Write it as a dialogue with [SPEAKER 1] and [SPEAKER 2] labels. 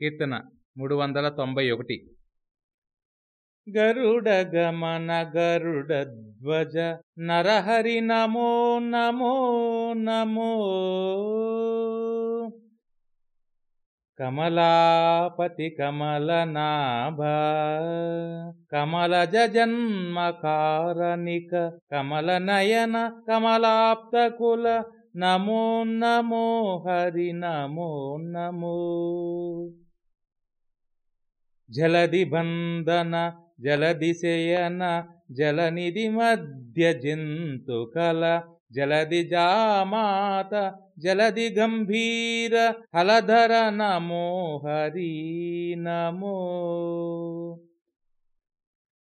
[SPEAKER 1] కీర్తన మూడు వందల తొంభై ఒకటి. గరుడ గమన గరుడ ధ్వజ నరహరి నమో నమో నమో. కమలాపతి కమల నాభ కమల కమల నయన కమలాప్త కుల నమో నమో హరి నమో నమో. జలది బంధన జలది శయన జలనిధి మధ్య జంతుకల జలది జామాత జలది గంభీర హలధర నమో హరి నమో.